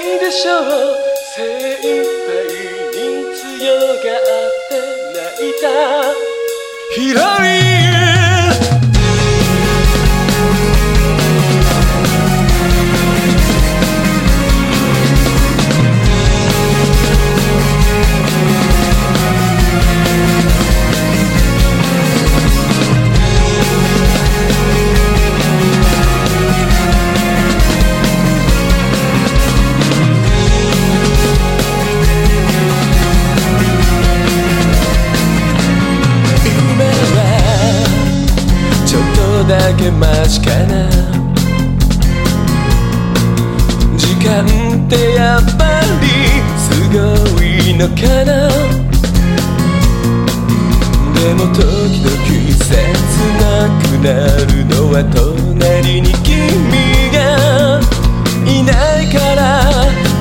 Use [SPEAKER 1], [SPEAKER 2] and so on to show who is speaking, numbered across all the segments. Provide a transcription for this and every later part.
[SPEAKER 1] いでしょう。精一杯に強がって泣いた。ヒロリン時間ってやっぱりすごいのかな。でも時々切なくなるのは隣に君がいないから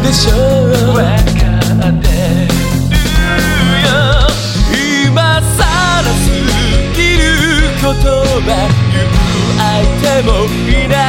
[SPEAKER 1] でしょう分かってるよ今さらすぎる言葉てもいない。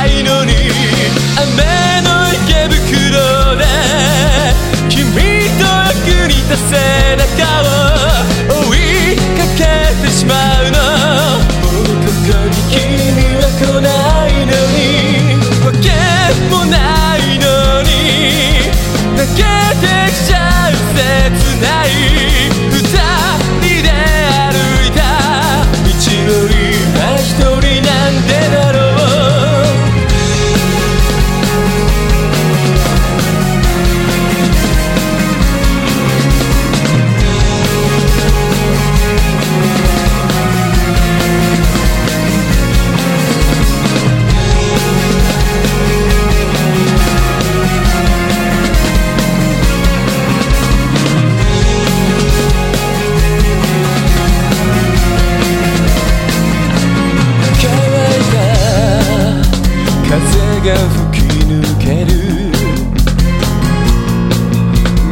[SPEAKER 1] が吹き抜ける。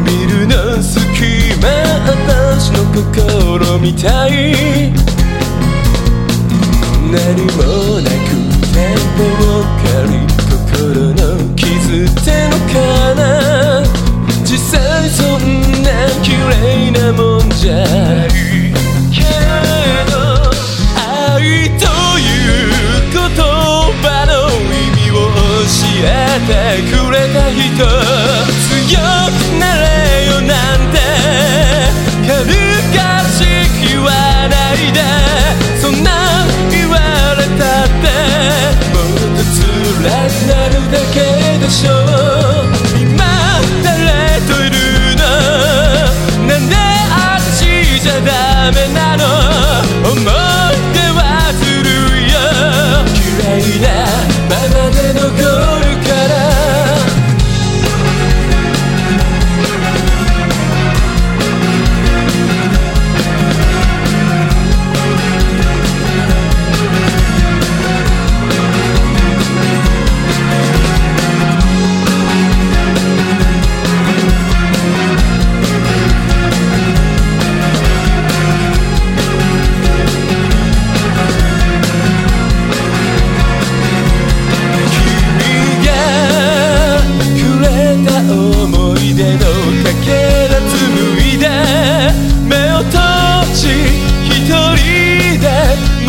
[SPEAKER 1] ビルの隙間私の心みたい。歌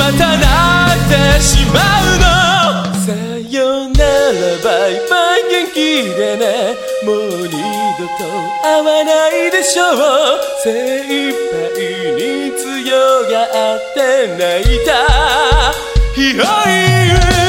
[SPEAKER 1] またなってしまうの。さよならバイバイ元気でね。もう二度と会わないでしょう。精一杯に強がって泣いた。広い